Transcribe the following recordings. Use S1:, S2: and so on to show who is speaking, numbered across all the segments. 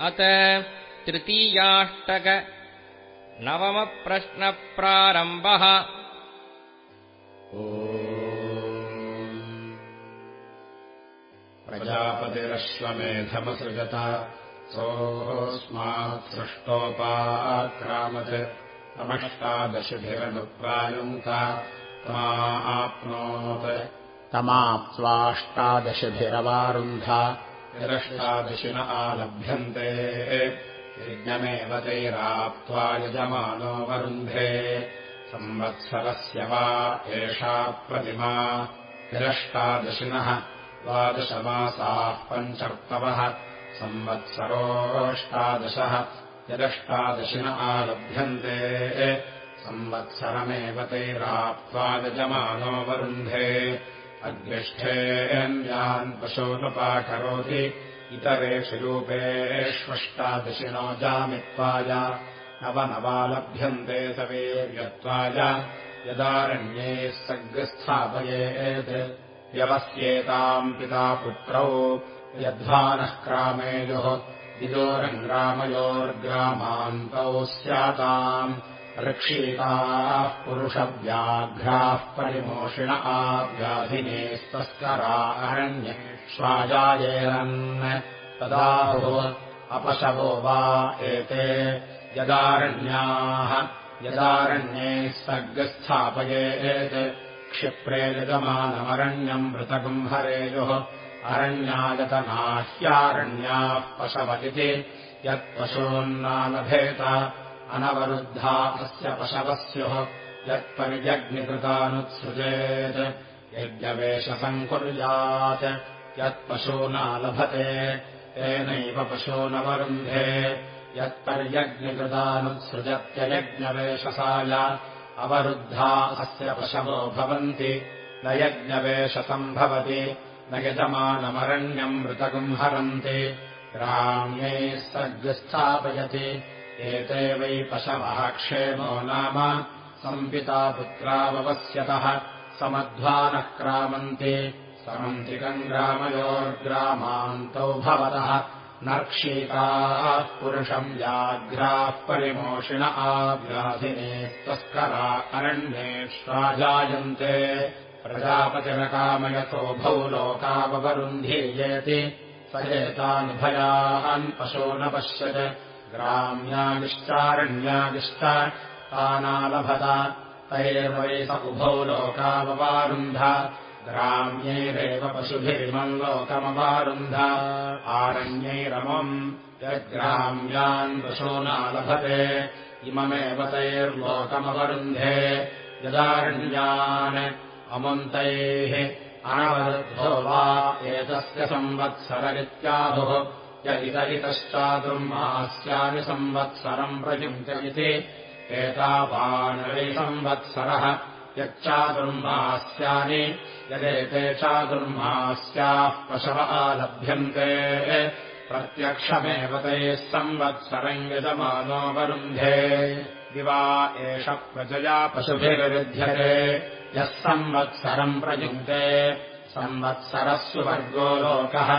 S1: अत तृतीयाष्टक नवमप्रश्नप्रारम्भः।
S2: प्रजापतिरश्वमेधमसृजत। सोऽस्मात् सृष्टोपाक्रामत् तमष्टादशभिरनुप्रायुङ्क तमाप्नोत्।
S3: तमाप्त्वाष्टादशभिरवारुन्ध
S2: निरष्टादशिन आलभ्यन्ते यज्ञमेव तैराप्त्वा यजमानो वरुन्धे। संवत्सरस्य वा एषा प्रतिमा। निरष्टादशिनः द्वादशमासाः पञ्चर्तवः। संवत्सरोऽष्टादशः यदष्टादशिन आलभ्यन्ते संवत्सरमेव तैराप्त्वा यजमानो वरुन्धे अग्निष्ठेऽन्यान् पशोनुपाकरोति इतरेषु रूपेष्वष्टादशिनो जामित्वाय नवनवालभ्यन्ते सवेर्यत्वाय यदारण्ये सग्स्थापयेत् व्यवस्येताम् पिता पुत्रौ यद्वानः क्रामेयोः विदोरङ्ग्रामयोर्ग्रामान्तौ स्याताम् रक्षीताः पुरुषव्याघ्राः परिमोषिण आव्याधिनेस्तस्करा अरण्ये स्वाजायेरन् तदाहो अपशवो वा एते यदारण्याः यदारण्ये सर्गस्थापयेत् क्षिप्रे यजमानमरण्यम् मृतगुम्हरेयुः अरण्यागतनाह्यारण्याः पशव इति यत्पशून्नालभेत अनवरुद्धा अस्य पशवस्युः यत्परिजग्निकृतानुत्सृजेत् यज्ञवेषसङ्कुर्यात् यत्पशूनालभते तेनैव पशूनवरुन्धे यत्पर्यज्ञकृतानुत्सृजत्ययज्ञवेषसाय अवरुद्धा अस्य पशवो भवन्ति। न यज्ञवेषसम् भवति न यजमानमरण्यम् मृतगुम्हरन्ति ग्राम्यैः सर्गस्थापयति एते वै पशवः क्षेमो नाम सम्पिता पुत्रावपस्यतः समध्वानः क्रामन्ति समन्तिकम् ग्रामयोर्ग्रामान्तौ भवतः नर्क्षीताः पुरुषम् व्याघ्राः परिमोषिण आव्याधिनेस्तस्करा अरण्येष्वाजायन्ते। प्रजापतिरकामयतोभौ लोकावरुन्धीयेति स एतानुभयान् पशो न पश्यत् ग्राम्यागिश्चारण्यागिश्च तानालभत तैर्वै स उभौ लोकाववारुन्ध ग्राम्यैरेव पशुभिरिमम् लोकमवारुन्ध आरण्यैरमम् यद्ग्राम्यान् पशूनालभते इममेव तैर्लोकमवरुन्धे यदारण्यान् अमुन्तैः अनवरुद्धो वा एतस्य संवत्सररित्याहुः य इत इतश्चातुर्मास्यानि संवत्सरम् प्रयुङ्क्त इति एतावानवै संवत्सरः यच्चातुर्मास्यानि यदेते चातुर्मास्याः पशव आलभ्यन्ते प्रत्यक्षमेव तैः संवत्सरम् यजमानो वरुन्धे दिवा एष प्रजया पशुभिर्विध्यते यः संवत्सरम् प्रयुङ्क्ते संवत्सरः सुवर्गो लोकः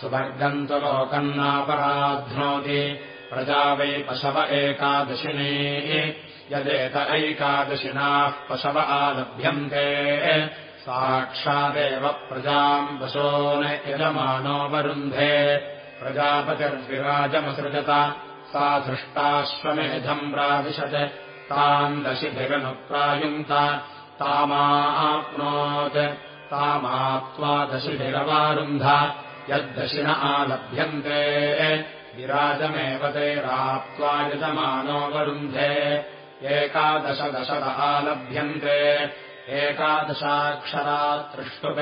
S2: सुवर्गम् तु लोकम् नापराध्नोति प्रजा वै पशव एकादशिने। यदेत ऐकादशिनाः पशव आलभ्यन्ते। साक्षादेव प्रजाम् पशोन् यजमानो वरुन्धे। प्रजापतिर्विराजमसृजत। सा धृष्टाश्वमेधम् प्राविशत्। ताम् दशिभिरनुप्रायुङ्क्त तामाप्नोत्। तामाप्त्वा दशिभिरवारुन्ध यद्दशिन आलभ्यन्ते। विराजमेव तैराप्त्वा यजमानो वरुन्धे। एकादशदशद आलभ्यन्ते। एकादशाक्षरा त्रिष्टुप्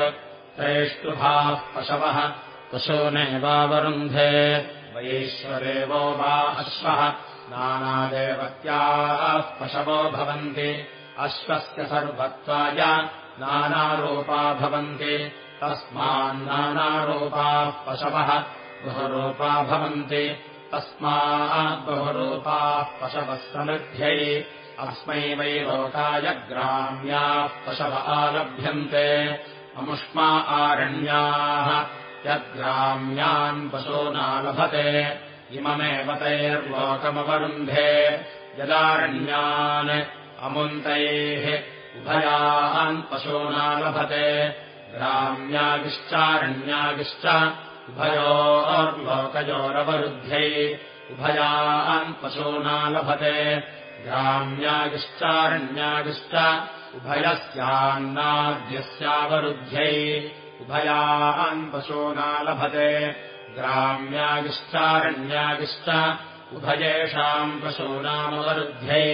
S2: त्रेष्टुभाः पशवः। पशूनेवावरुन्धे वैश्वरेवो वा अश्वः। नानादेवत्याः पशवो भवन्ति। अश्वस्य सर्वत्वाय नानारूपा भवन्ति तस्मान्नानारूपाः पशवः बहुरूपा भवन्ति। तस्माद्बहुरूपाः पशवः समृद्ध्यै अस्मै वै लोकाय ग्राम्याः पशव आलभ्यन्ते। अमुष्मा आरण्याः यद्ग्राम्यान् पशूनालभते इममेव तैर्लोकमवरुन्धे। यदारण्यान् अमुन्तैः उभयान् पशूना लभते ग्राम्यागिश्चारण्यागिश्च उभयोर्लोकयोरवरुद्ध्यै उभयान् पशूना लभते। ग्राम्यागिश्चारण्यागिश्च उभयस्यान्नाद्यस्यावरुद्ध्यै उभयान् पशूना लभते। ग्राम्यागिश्चारण्यागिश्च उभयेषाम् पशूनामवरुद्ध्यै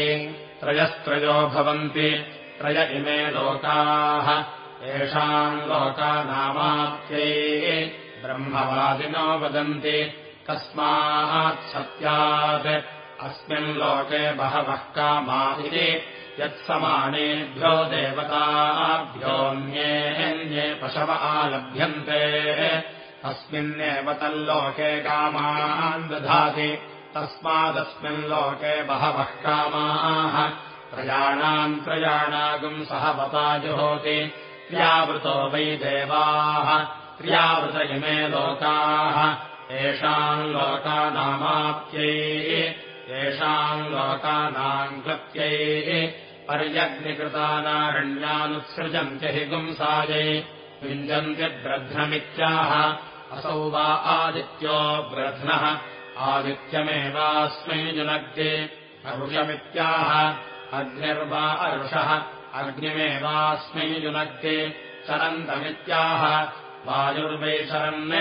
S2: त्रयस्त्रयो भवन्ति। त्रय इमे लोकाः येषाम् लोकानामाप्यै ब्रह्मवादिनो वदन्ति कस्मात् सत्यात्। अस्मिन् लोके बहवः कामा इति यत्समानेभ्यो देवताभ्योऽन्ये पशव आलभ्यन्ते। अस्मिन्नेव तल्लोके कामान् दधाति तस्मादस्मिन् लोके बहवः कामाः। त्रयाणाम् त्रयाणागुम् सहवता जुहोति क्रियावृतो वै देवाः क्रियावृत इमे लोकाः। येषाम् लोकानामाप्यै येषाम् लोकानाम् कृत्यै। पर्यग्निकृतानारण्यानुत्सृजन्त्य हि गुंसायै। युञ्जन्त्यद्रध्नमित्याह असौ वा आदित्यो ब्रध्नः। आदित्यमेवास्मै जुनग्े अरुषमित्याह अग्निर्वा अरुषः अग्निमेवास्मै जुनग्े चरन्तमित्याह। वायुर्वैशरन्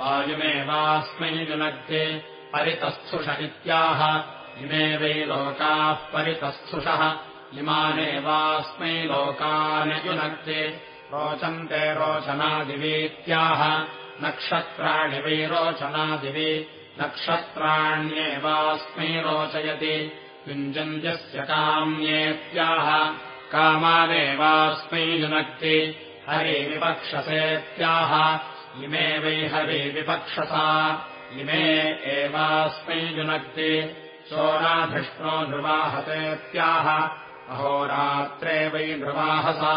S2: वायुमेवास्मै जुनग्े परितस्थुष इत्याह। इमे वै लोकाः परितस्थुषः। इमानेवास्मै लोकान् युनक्ते रोचन्ते रोचनादिवीत्याह। नक्षत्राणि वै रोचनादिवि। नक्षत्राण्येवास्मै रोचयति। युञ्जन्त्यस्य काम्येत्याह कामानेवास्मै युनक्ति हरिविपक्षसेत्याह। इमे वै हरिविपक्षसा। इमे एवास्मै युनक्ति शोराधिष्णो नृवाहतेत्याह अहोरात्रे वै नृवाहसा।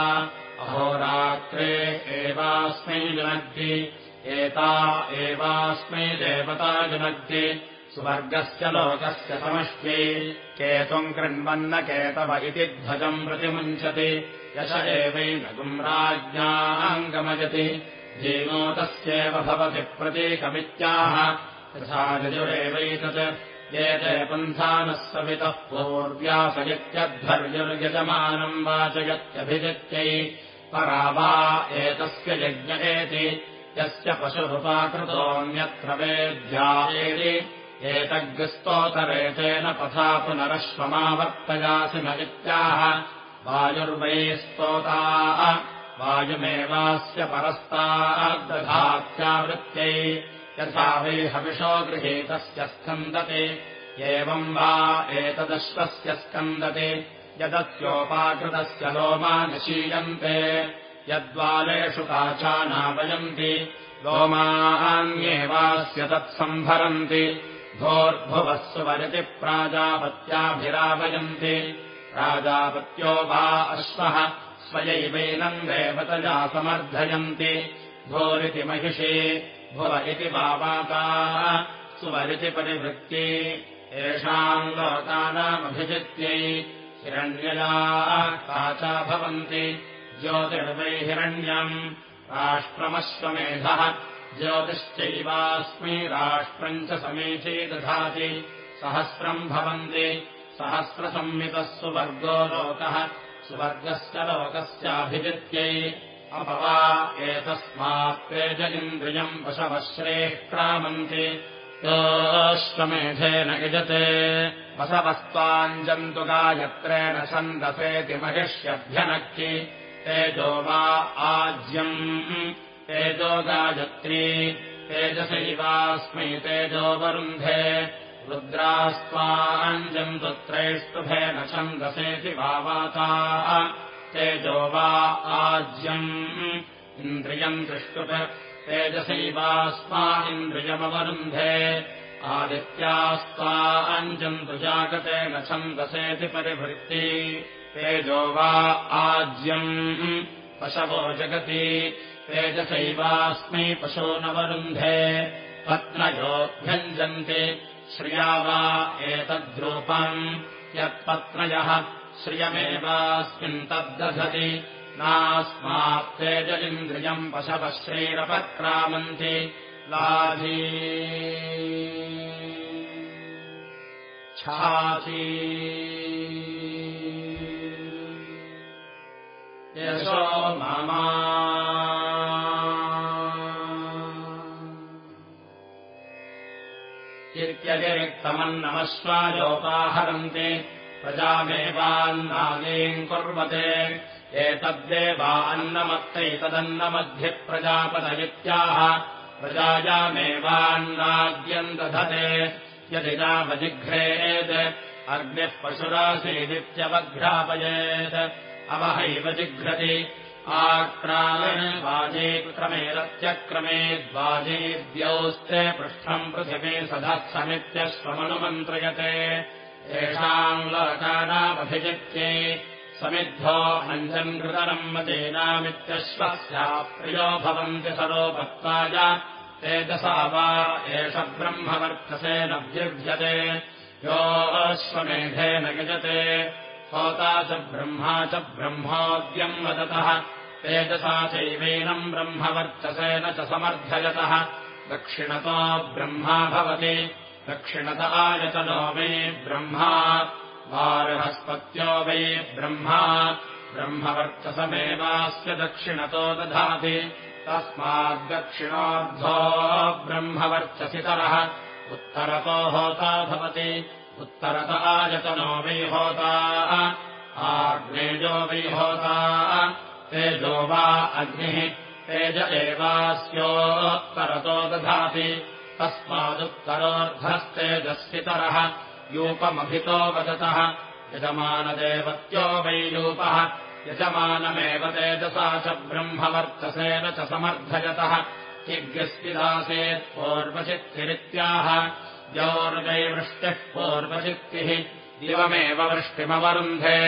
S2: अहोरात्रे एवास्मै जुनग्ति एता एवास्मै देवता जुनग्ति सुवर्गस्य लोकस्य समष्ट्यै केतुम् कृण्वन्न केतव इति ध्वजम् प्रतिमुञ्चति। यश एवैनगुम् राज्ञाङ्गमयति जीवो तस्येव भवति प्रतीकमित्याह। यथा यजुरेवैतत्। ये ते पन्थानः सवितः पूर्व्यासयत्यध्वर्युर्यजमानम् वाचयत्यभिजित्यै। परा वा एतस्य यज्ञ एति। यस्य पशुरुपाकृतोऽन्यत्र वेद्यायेति एतग्स्तोतरेतेन पथा पुनरश्वमावर्तयासि इत्याह। वायुर्वै स्तोता वायुमेवास्य परस्ताद्दधात्यावृत्त्यै यथा वै हविषो गृहीतस्य स्कन्दते। एवम् वा एतदश्वस्य स्कन्दते यदस्योपाकृतस्य लोमानशीयन्ते यद्वालेषु काचानावयन्ति लोमान्येवास्य तत्सम्भरन्ति भोर्भुवः सुवरति प्राजापत्याभिरावयन्ति। प्राजापत्यो वा अश्वः स्वयैवैनम् देवतया समर्थयन्ति। भोरिति महिषे भुव इति वावाता सुवरिति परिवृत्ति। येषाम् लोकानामभिजित्यै हिरण्यया काचा भवन्ति। ज्योतिर्वै हिरण्यम् राष्ट्रमश्वमेधः ज्योतिश्चैवास्मै राष्ट्रम् च समीची दधाति। सहस्रम् भवन्ति। सहस्रसंहितः सुवर्गो लोकः। सुवर्गस्य लोकस्याभिजित्यै अपवा एतस्मात्तेज इन्द्रियम् वशवश्रेः क्रामन्ति योऽश्वमेधेन यजते। वसवस्त्वाञ्जन्तु गायत्रेण छन्दसेति महिष्यभ्यनक्ति तेजो वा आज्यम् तेजो गायत्री तेजसैवास्मै तेजोवरुन्धे रुद्रास्त्वाञ्जन्तु त्रैष्टुभेन छन्दसेति वावाता तेजो वा आज्यम् इन्द्रियम् दृष्टुप तेजसैवास्मा इन्द्रियमवरुन्धे आदित्यास्त्वा अञ्जन्तु जागतेन छन्दसेति परिभृत्ति तेजो वा आज्यम् पशवो जगति तेजसैवास्मै पशो नवरुन्धे पत्नयोऽभ्यञ्जन्ति श्रिया वा एतद्रूपम् यत्पत्नयः श्रियमेवास्मिन् तद्दधति नास्मात्तेजलिन्द्रियम् पशवश्रीरपक्रामन्ति लाधी छाची यशो मामा इत्यतिरिक्तमन्नमश्वायोपाहरन्ति प्रजामेवान्नादीम् कुर्वते। एतद्देवा अन्नमत्तैतदन्नमध्यः प्रजापदयित्याह प्रजायामेवान्नाद्यम् दधते यदि नावजिघ्रेत् अग्निः पशुरासीदित्यवघ्रापयेत्। अवहैव जिघ्रति आक्रामणवाजे क्रमे द्वाजेद्यौस्ते पृष्ठम् पृथिवी सधत्समित्यस्वमनुमन्त्रयते येषाम् लोकानामभिजित्ये समिद्धो अञ्जम् कृतरम् मतीनामित्यश्वस्याप्रियो भवन्ति सरोपत्वाय तेजसा वा एष ब्रह्मवर्चसेन व्युभ्यते योऽश्वमेधेन यजते होता च ब्रह्मा च ब्रह्मोद्यम् वदतः तेजसा चैवैनम् ब्रह्मवर्चसेन च समर्थयतः। दक्षिणतो ब्रह्मा भवति। दक्षिणत आयतनो वै ब्रह्मा। वारहस्पत्यो वै ब्रह्मा। ब्रह्मवर्चसमेवास्य दक्षिणतो दधाति। तस्माद्दक्षिणोऽर्धो ब्रह्मवर्चसितरः उत्तरतो होता भवति। उत्तरत आयतनो वै होता। आग्नेजो वै होता तेजो वा अग्निः तेज एवास्योत्तरतो दधाति। तस्मादुत्तरोऽर्धस्तेजस्वितरः यूपमभितो वदतः यजमानदेवत्यो वै यूपः यजमानमेव तेजसा च ब्रह्मवर्चसेन च समर्थयतः। पूर्वचित्तिरित्याह द्यौर्वै वृष्टिः पूर्वचित्तिः दिवमेव वृष्टिमवरुन्धे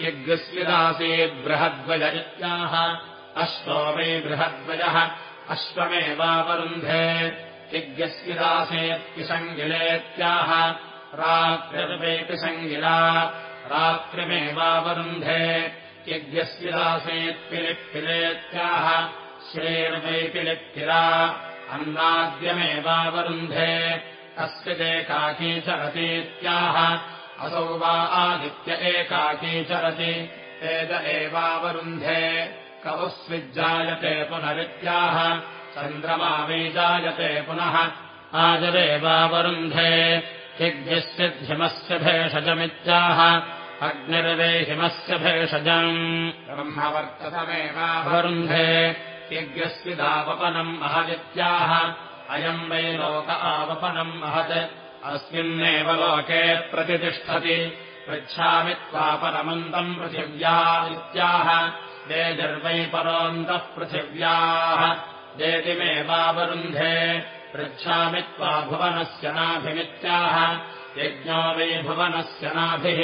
S2: यज्ञस्विदासीद्बृहद्वय इत्याह। अश्वो वै बृहद्वयः अश्वमेवावरुन्धे यज्ञस्विदासेत्पिसङ्गिलेत्याह रात्रिर्वैपि सङ्गिला रात्रिमेवावरुन्धे। यज्ञस्विदासेत्पिलिप्पिलेत्याह श्रेर्वैपिलिप्पिला अन्नाद्यमेवावरुन्धे। अस्य एकाकी चरतीत्याह असौ वा आदित्य एकाकी चरति। एद एवावरुन्धे। कवुस्विज्जायते पुनरित्याह। चन्द्रमा वैजायते पुनः। आजरेवावरुन्धे यज्ञस्यध्यमस्य भेषजमित्याह। अग्निर्वेहिमस्य भेषजम्। ब्रह्मवर्ततमेवावरुन्धे। यज्ञस्विदावपनम् महदित्याह। अयम् वै लोक आवपनम् महत् अस्मिन्नेव लोके प्रतितिष्ठति पृच्छामि त्वापरमन्तम् पृथिव्या इत्याह वेदिर्वै परोऽन्तः पृथिव्याः। वेदिमेवावरुन्धे पृच्छामि त्वा भुवनस्य नाभिमित्याह। यज्ञो वै भुवनस्य नाभिः।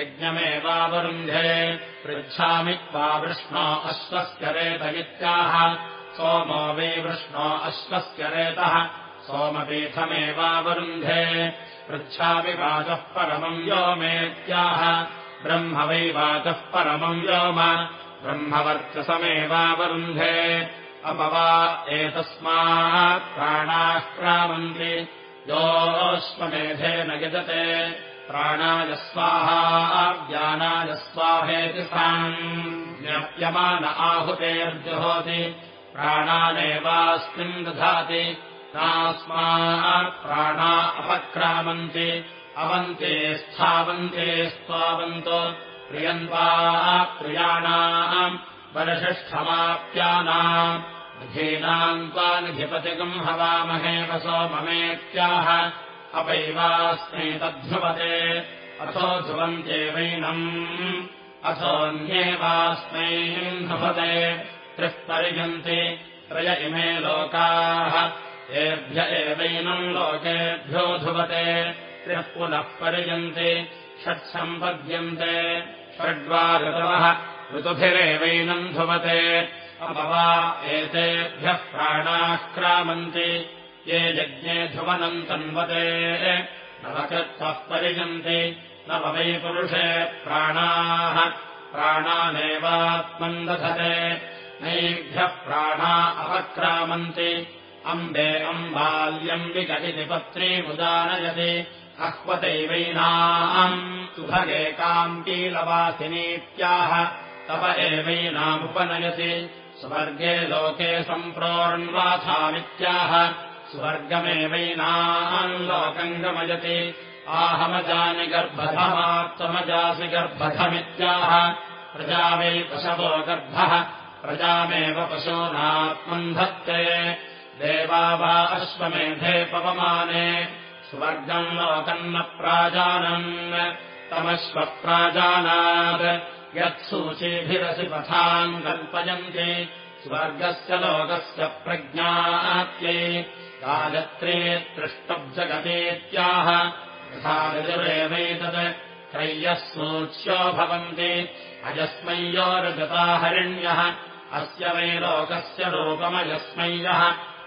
S2: यज्ञमेवावरुन्धे पृच्छामि त्वा वृष्णो अश्वस्य रेतमित्याह। सोमो वै वृष्णो अश्वस्य रेतः सोमपीठमेवावरुन्धे पृच्छामि वाचः परमम् व्योमेत्याह। ब्रह्म वै वाचः परमम् व्योम। ब्रह्मवर्चसमेवावरुन्धे अपवा एतस्मात् प्राणाः क्रामन्ति योऽश्वमेधेन यजते। प्राणाय स्वाहा ज्ञानाय स्वाहेति साम् ज्ञाप्यमान आहुतेर्जुहोति। प्राणानेवास्मिन् दधाति नास्मात् प्राणा अपक्रामन्ति अवन्ते स्थावन्ते स्वावन्तो प्रियन्वा प्रियाणाम् वरषष्ठमाप्यानाम् निधीनाम् त्वानिधिपतिगम् हवामहे वसो ममेत्याह अपैवास्मै तद्ध्रुवते अथो ध्रुवन्त्येवैनम् अथोऽन्येवास्मै ध्रुवते त्रिः पर्यन्ति त्रय इमे लोकाः एभ्य एवैनम् लोकेभ्यो ध्रुवते त्रिः पुनः पर्यन्ति षट्सम्पद्यन्ते षड्वा ऋतवः ऋतुभिरेवैनम् ध्रुवते। अपवा एतेभ्यः प्राणाः क्रामन्ति ये यज्ञे ध्रुवनम् तन्वते। नवकृत्वः परिजन्ति नव वै पुरुषे प्राणाः प्राणानेवात्मम् दधते। नैभ्यः प्राणा अपक्रामन्ति अम्बे अम्बाल्यम् विकटिति पत्रीमुदानयति अह्वतैवैनाम् सुभगेकाम् कीलवासिनीत्याह तव एवैनामुपनयति स्वर्गे लोके सम्प्रोर्ण्वाथामित्याह स्वर्गमेवैनाम् लोकम् गमयति। आहमजानि गर्भधमात्तमजासि गर्भधमित्याह। प्रजा वै पशवो गर्भः। प्रजामेव पशूनात्मम् धत्ते देवा वा अश्वमेधे पवमाने स्वर्गम् लोकम् न प्राजानन् तमश्वप्राजानात् यत्सूचीभिरसि पथाम् कल्पयन्ति स्वर्गस्य लोकस्य प्रज्ञात्यै गायत्रे तृष्टब्जगतेत्याह यथा रजुरेवैतत् त्रय्यः सूच्यो भवन्ति अजस्मय्योरजता हरिण्यः अस्य वै लोकस्य रूपमजस्मय्यः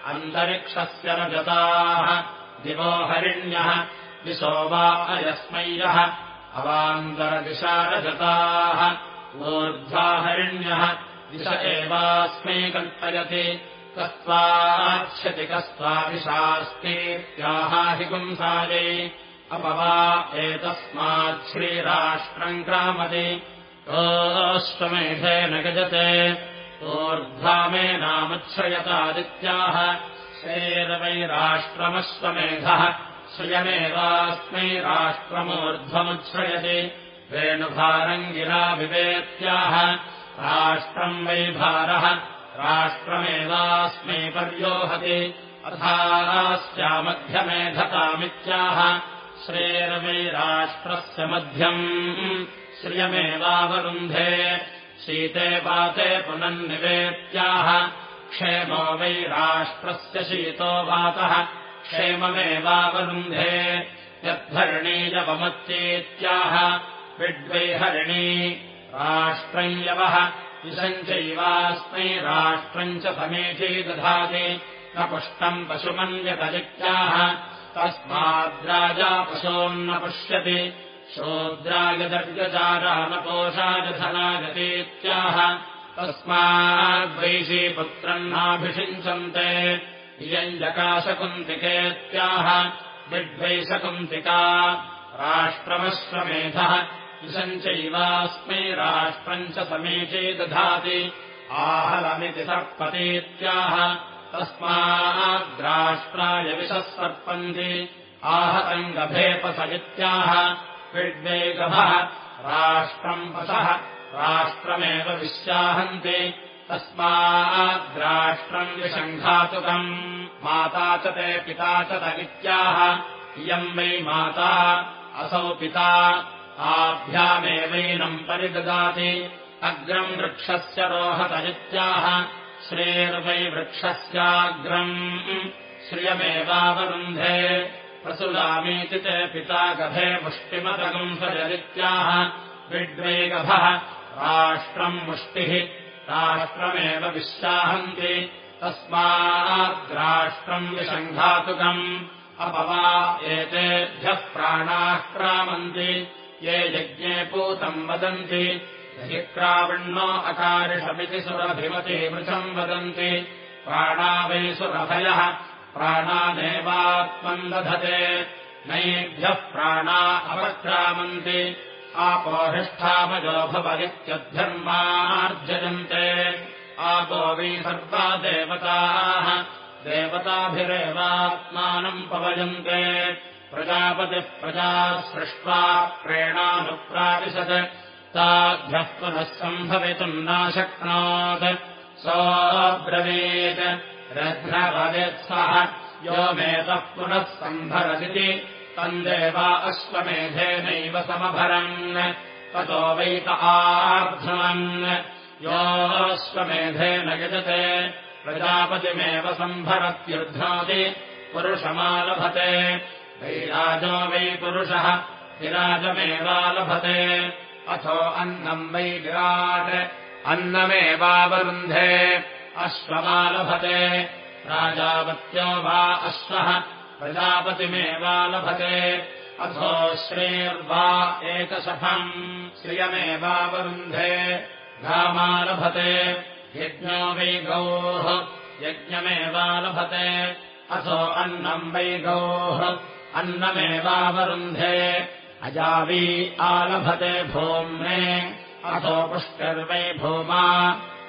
S2: अन्तरिक्षस्य रजताः। दिवो हरिण्यः दिशो वा अयस्मय्यः अवान्तरदिशारजताः ऊर्ध्वा हरिण्यः दिश एवास्मै कल्पयति। कस्त्वाच्छति कस्त्वादिशास्तीत्याहाहि पुंसायै अपवा एतस्मात् श्रीराष्ट्रम् क्रामति। ओष्टमेधेन गजते ऊर्ध्वा मे नामुच्छ्रयतादित्याः श्रेरवैराष्ट्रमश्वमेधः। श्रियमेवास्मै राष्ट्रमूर्ध्वमुच्छ्रयति वेणुभारङ्गिराभिवेत्याह। राष्ट्रम् वै भारः। राष्ट्रमेवास्मै पर्योहति। अथास्यामध्यमेधतामित्याह श्रेरवैराष्ट्रस्य मध्यम्। श्रियमेवावरुन्धे शीते पाते पुनन्निवेत्याह क्षेमो वै राष्ट्रस्य शीतो वातः। क्षेममेवावरुन्धे यद्धरणीयवमत्येत्याह विड्वैहरिणी राष्ट्रम् यवः। इषम् चैवास्मै राष्ट्रम् च समेची दधाति न पुष्टम् पशुमन्यतजित्याह तस्माद्राजा पशोन्न पुष्यति शोद्रागदर्गचारानपोषाजधनागतीत्याह तस्माद्वैशीपुत्रम् नाभिषिञ्चन्ते। इयम् जकाशकुन्तिकेत्याह दिग्वैशकुन्तिका राष्ट्रमश्वमेधः। इषम् चैवास्मै राष्ट्रम् च समीची दधाति। आहलमिति सर्पतीत्याह। तस्माद्राष्ट्राय विशः सर्पन्ति। आहतम् गभेपस इत्याह विड्वेगभः राष्ट्रम् पशः राष्ट्रमेव विश्याहन्ति तस्माद्राष्ट्रम् विषङ्घातुकम् माता च ते पिता च तगित्याह इयम् वै माता असौ पिता आभ्यामेवैनम् परिददाति। अग्रम् वृक्षस्य रोहतरित्याह श्रेर्वै वृक्षस्याग्रम्। श्रियमेवावरुन्धे प्रसुलामीति ते पिता गभे मुष्टिमतगम् सजरित्याह विड्वेगभः राष्ट्रम् मुष्टिः राष्ट्रमेव विश्याहन्ति तस्माद्राष्ट्रम् विषङ्घातुकम् अपवा एतेभ्यः प्राणाः क्रामन्ति ये यज्ञे पूतम् वदन्ति ह्यक्रावण्णो अकारिषमिति सुरभिमति वृथम् वदन्ति प्राणा वै सुरभयः प्राणादेवात्मम् दधते। नैभ्यः प्राणा अपक्रामन्ति आपोहिष्ठामजो भवदित्यध्यर्मार्जयन्ते आपो वै सर्वा देवताः देवताभिरेवात्मानम् पवयन्ते। प्रजापतिः प्रजा सृष्ट्वा प्रेणानुप्राविशत्। ताभ्यः पुनः सम्भवितुम् नाशक्नोत्। सोऽब्रवीत् रध्नवदित्सः यो मेतः पुनः सम्भरदिति तन्देवा अश्वमेधेनैव समभरन्। ततो वैत आर्धमन्। योऽश्वमेधेन यजते। प्रजापतिमेव सम्भरत्युर्ध्नोति। पुरुषमालभते। वैराजो वै पुरुषः। विराजमेवालभते। अथो अन्नम् वै विराट्। अन्नमेवावरुन्धे अश्वमालभते। प्राजापत्यो वा अश्वः प्रजापतिमेवा लभते। अथो श्रेर्वा एकशफम् श्रियमेवावरुन्धे गामालभते यज्ञो वै गौः यज्ञमेवालभते अथो अन्नम् वै गौः अन्नमेवावरुन्धे अजावी आलभते भूम्ने अथो पुष्टिर्वै भूमा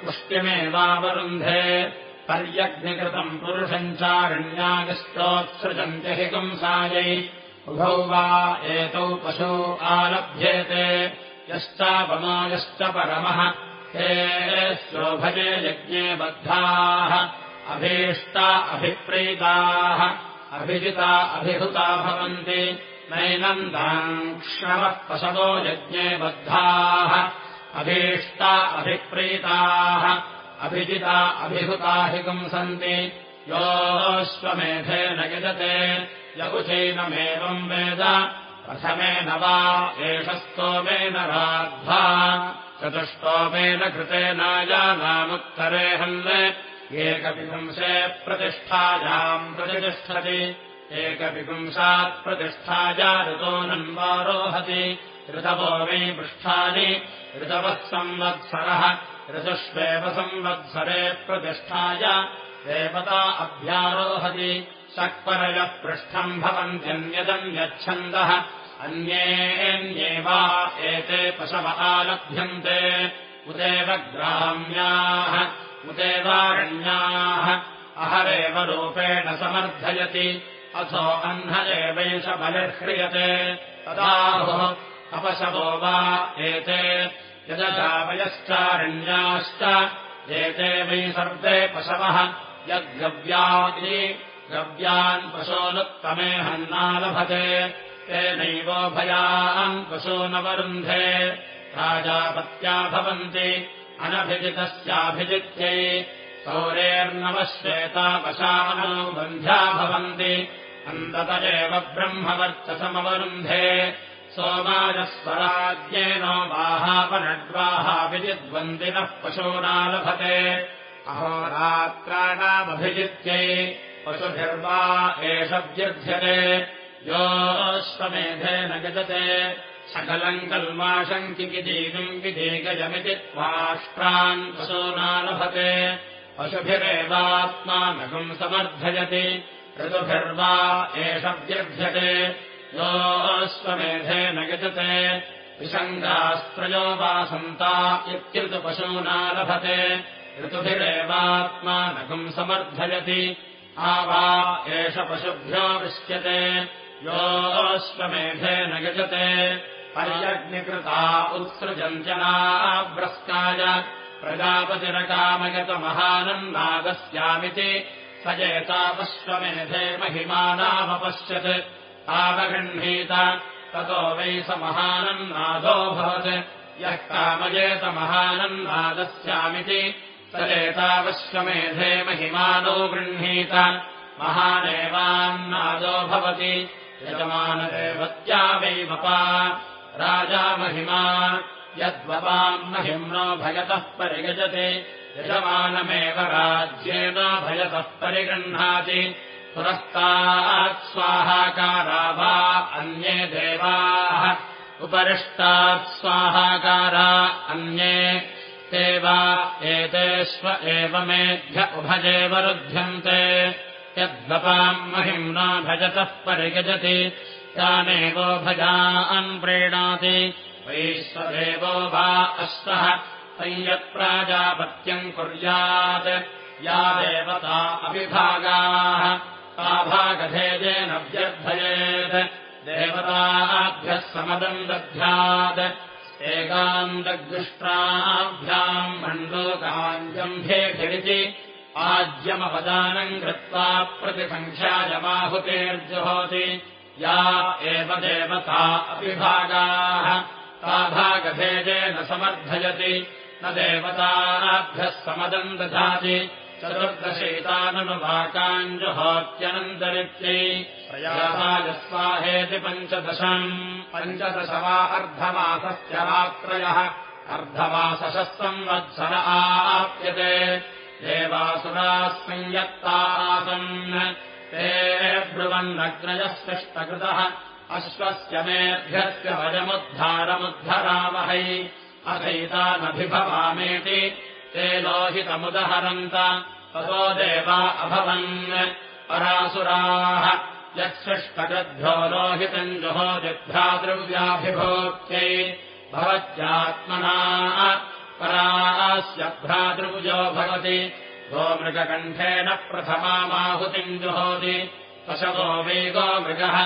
S2: पुष्टिमेवावरुन्धे पर्यग्निकृतम् पुरुषम् चारण्यागस्तोत्सृजन्ति हि पुंसायै उभौ वा एतौ पशौ आलभ्येते। यश्चापमो यश्च परमः। हे शोभजे यज्ञे बद्धाः। अभीष्टा अभिप्रीताः। अभिजिता अभिहुता भवन्ति। नैनन्दाम् क्षमः पशवो यज्ञे बद्धाः अभीष्टा अभिप्रीताः अभिजिता अभिहुता हि पुंसन्ति योऽश्वमेधेन यजते यकुचैनमेवम् वेद प्रथमेन वा एष स्तोमेन राध्वा चतुष्टोमेन कृतेनायानामुत्तरे हन् एकविपुंसे प्रतिष्ठायाम् प्रतिष्ठति एकविपुंसात्प्रतिष्ठाया ऋतोऽनन्वारोहति ऋतवो मे पृष्ठानि ऋतवः संवत्सरः ऋतुष्वेव संवत्सरे प्रतिष्ठाय देवता अभ्यारोहति सक्परयः पृष्ठम् भवन्त्यन्यदन्यच्छन्दः अन्येऽन्येवा एते पशव आलभ्यन्ते उदेव ग्राम्याः उदेवारण्याः अहरेव रूपेण समर्थयति अथो अह्न एवैष बलिह्रियते तदाहुः अपशवो वा एते यदजावयश्चारण्याश्च एते वै सर्वे पशवः यद्गव्यादि गव्यान् पशोनुत्तमे हन्नालभते तेनैवोभयान् पशूनवरुन्धे प्राजापत्या भवन्ति अनभिजितस्याभिजित्यै सौरेर्नवश्वेतापशानो बन्ध्या भवन्ति अन्तत एव ब्रह्मवर्चसमवरुन्धे सोमाजस्वराज्येनो बाहापनड्वाहाभिजिद्वन्दिनः पशूनालभते। अहोरात्राणामभिजित्यै पशुभिर्वा एष व्यर्थ्यते। योऽश्वमेधेन गजते सकलम् कल्माशङ्किकीम् विधीगजमिति त्वाष्ट्रान् पशूनालभते। पशुभिरेवात्मानकम् समर्थयति। ऋतुभिर्वा एष व्यर्थ्यते योऽश्वमेधेन गजते। विसङ्गास्त्रयो वा सन्ता इत्यृतुपशूना लभते ऋतुभिरेवात्मानकम् समर्थयति। आ वा एष पशुभ्यो दृश्यते योऽश्वमेधेन गजते। पर्यग्निकृता उत्सृजन्त्यनाव्रस्काय प्रजापतिरकामगतमहानन्नागस्यामिति। स एतापश्वमेधे महिमानामपश्यत् आवगृह्णीत ततो वै स महानन्नादोऽभवत् यः कामयेतमहानन्नादस्यामिति स एतावश्वमेधे महिमानो गृह्णीत। महानेवान्नादो भवति यजमानदेवत्या वै वपा राजा महिमा यद्वपाम् महिम्नो भयतः परिगजते। यजमानमेव राज्येन भयतः परिगृह्णाति पुरस्तात् स्वाहाकारा वा अन्ये देवाः। उपरिष्टात् स्वाहाकारा अन्ये ते वा एतेष्व एव मेभ्य उभजेवरुध्यन्ते यद्वपाम् महिम्ना भजतः परिगजति तानेवो भजान् प्रीणाति। वैश्वदेवो वा अश्वः संयत्प्राजापत्यम् कुर्यात्। या देवता अभिभागाः व्यर्थयेत्। देवताभ्यः समदम् दध्यात्। एकान्तदृष्ट्राभ्याम् मण्डोकाञ्जम्भेभिरिति आज्यमपदानम् कृत्वा प्रतिसङ्ख्यायमाहुतेर्जुहोति या एव देवता अभिभागाः। ताभागभेदेन समर्थयति। न देवताभ्यः समदम् दधाति चतुर्दशैताननुवाकाञ्जुहोत्यनन्तरित्यै प्रयासायस्वाहेति पञ्चदशम्। पञ्चदश वा अर्धमासस्य रात्रयः अर्धमासशः संवत्सर आप्यते। देवासुरास्मिन्यत्ता आसन्। ते ब्रुवन्नग्नयस्पृष्टकृतः अश्वस्य मेऽभ्यस्य वयमुद्धारमुद्धरामहै। अथैतानभिभवामेति ते लोहितमुदहरन्त। ततो देवा अभवन्। परासुराः यत्सृष्टकृद्भ्यो लोहितम् जुहोदिभ्रातृव्याभिभोक्त्यै भवत्यात्मना परास्य भ्रातृभुजो भवति। गोमृगकण्ठेन प्रथमामाहुतिम् जुहोति। पशवो वै गोमृगः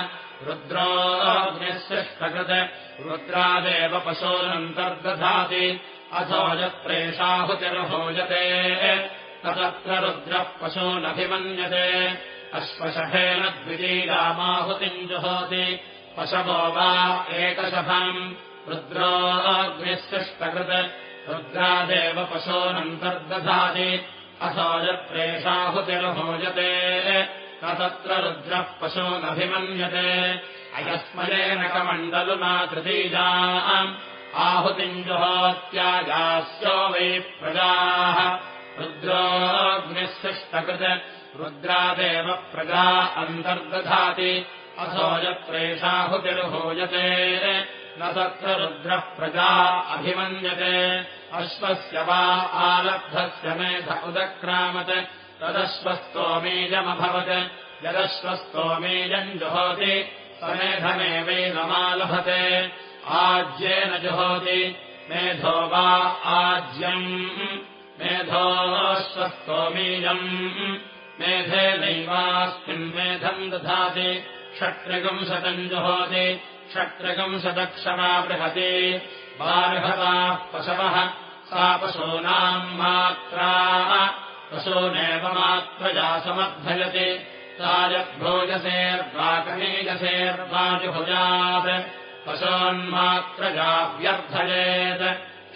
S2: रुद्रोऽग्निसृष्टकृत् रुद्रादेव पशोरन्तर्दधाति अथो यत्प्रेषाहुतिर्भोजते ततत्र रुद्रः पशूनभिमन्यते। अश्वशफेन द्वितीयामाहुतिम् जुहोति पशवो वा एकशफम् रुद्रोऽग्निसृष्टकृत् रुद्रादेव पशोनन्तर्दधाति। अथो यत्प्रेषाहुतिर्भोजते न तत्र रुद्रः पशूनभिमन्यते। अयस्मरेण कमण्डलुना तृतीया आहुतिम् जुहोत्यागास्यो वै प्रजाः। रुद्रोऽग्निसृष्टकृत् रुद्रादेव प्रजा अन्तर्दधाति। अथो यत्प्रेषाहुतिर्भूयते। न तत्र रुद्रः प्रजा अभिमन्यते। अश्वस्य वा आलब्धस्य मेध उदक्रामत्। तदश्वस्तोमीजमभवत् यदश्वस्तोमीजम् जुहोति। समेधमेवैनमालभते आज्येन जुहोति मेधो वा आज्यम् मेधोऽश्वस्तोमीजम् मेधेनैवास्मिन् मेधम् दधाति षट्रिगुंशतम् जुहोति षट्रिगुंशदक्षरा बृहति बार्हताः पशवः सा पशूनाम् मात्रा पशूनेव मात्रया समर्थयति सा यद्भोजसेर्वाकनीजसेर्वाजुभुजात्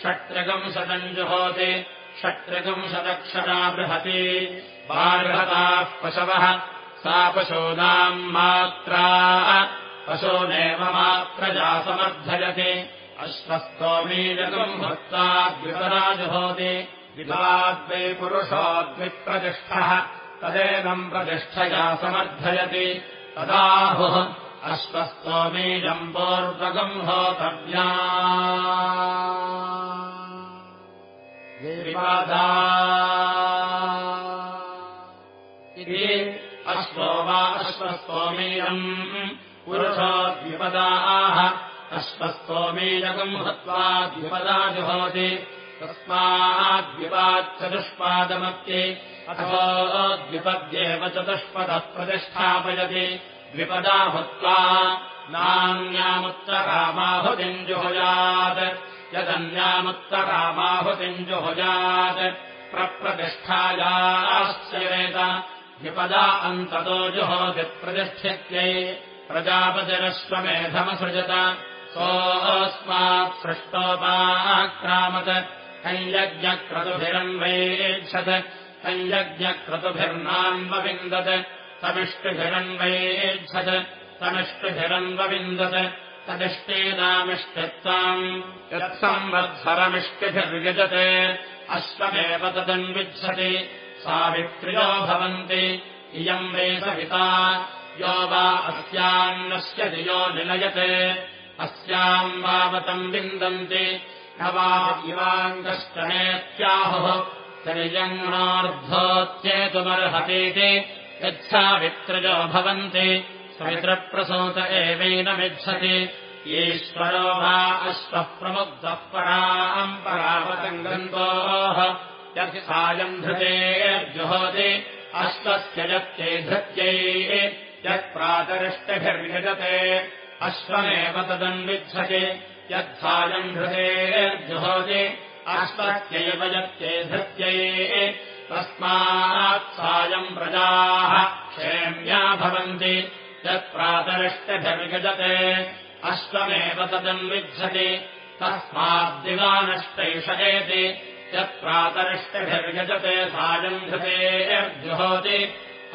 S2: षट्रिगुंशतम् जुहोति षट्रिगुंशदक्षरा बृहति। बार्हताः पशवः सा पशूनाम् मात्रा। पशूनेव मात्रया समर्थयति। अश्वस्तोमीजकम् भक्ता द्विपराजुहोति। विधाद्वै पुरुषोद्विप्रतिष्ठः तदेनम् प्रतिष्ठया समर्थयति। तदाहुः अश्वस्तोमीजम् पूर्वकम् होतव्या इति अश्वो वा अश्वस्तोमीयम् पुरुषो द्विपदाः। अश्वस्तोमीयकम् हत्वा द्विपदा जुहोति। तस्माद्विपाच्चतुष्पादमत्ये अथवा द्विपद्येव चतुष्पदः प्रतिष्ठापयति द्विपदा भूत्वा नान्यामुत्तरामाहुतिम् जुहुयात् यदन्यामुत्तरामाहुतिम् जुहुयात् प्रप्रतिष्ठायाश्चरेत द्विपदा अन्ततो जुहोतिप्रतिष्ठित्यै प्रजापतिरश्वमेधमसृजत। सोऽस्मात् सृष्टोपाक्रामत् संयज्ञक्रतुभिरन्वैक्षत् संयज्ञक्रतुभिर्नान्वविन्दत् तमिष्टिभिरन्वैक्षत् तमिष्टिभिरन्वविन्दत् तदिष्टेनामिष्टित्वाम् यत्संवत्सरमिष्टिभिर्यजते अश्वमेव तदन्विच्छति सावित्र्यो भवन्ति इयम् वै सविता यो वा अस्यान्नस्य दियो निलयते। अस्याम् वावतम् विन्दन्ति न वा इवाङ्गश्चनेत्याहुः तर्यङ्णार्धोच्चेतुमर्हतीति यच्छावित्रजो भवन्ति। सवित्रप्रसूत एवैनमिच्छति। ईश्वरो वा अश्वः प्रमुग्धः पराम् परावतम् यत् सायम् धृतेर्जुहोति अश्वस्य यत्यै धृत्यै यत्प्रातरिष्टिभिर्यजते अश्वमेव तदन्विच्छति। यत्सायम् धृतेर्जुहोति अश्वत्यैव यत्यै धृत्यै तस्मात् सायम् प्रजाः क्षेम्या भवन्ति यत्प्रातरिष्टिभिर्यजते अश्वमेव तदन्विच्छति तस्माद्दिवानष्टैषयेति यत्प्रातरिष्टिभिर्यजते सायम् धृतेर्जुहोति